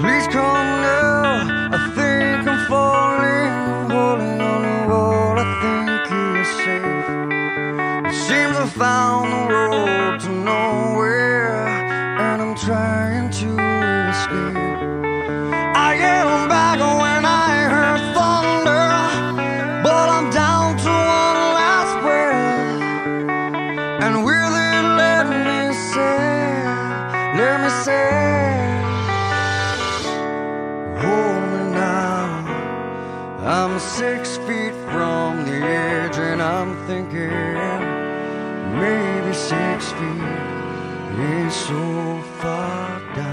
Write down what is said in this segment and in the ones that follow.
Please come now. I think I'm falling, holding on a wall. I think is safe. It seems I found the road to nowhere, and I'm trying to escape. six feet from the edge, and I'm thinking maybe six feet is so far down.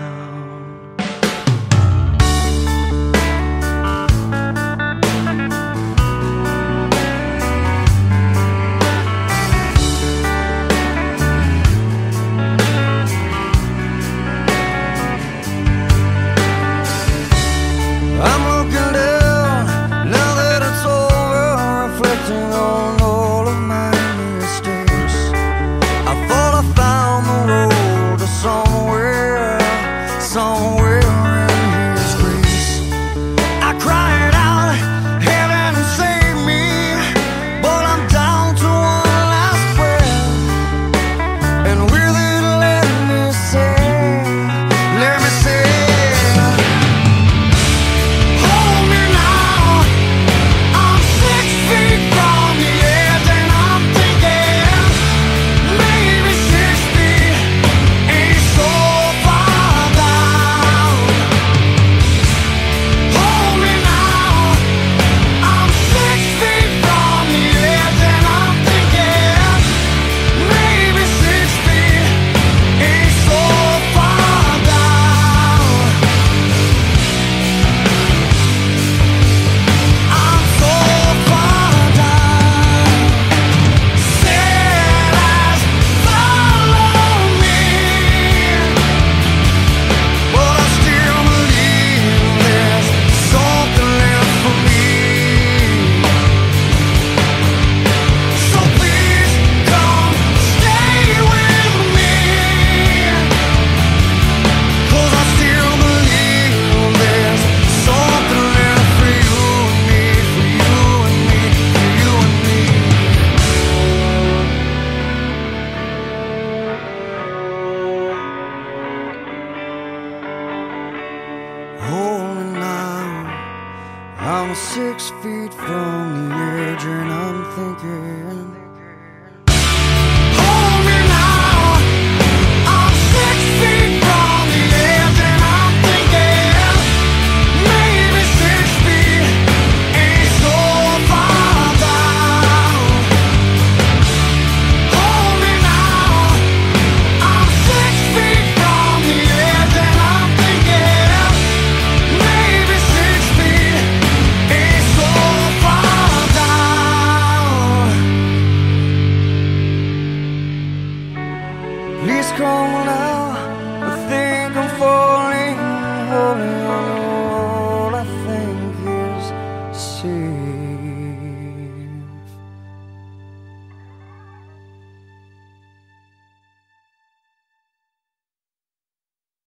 six feet from the edge, and I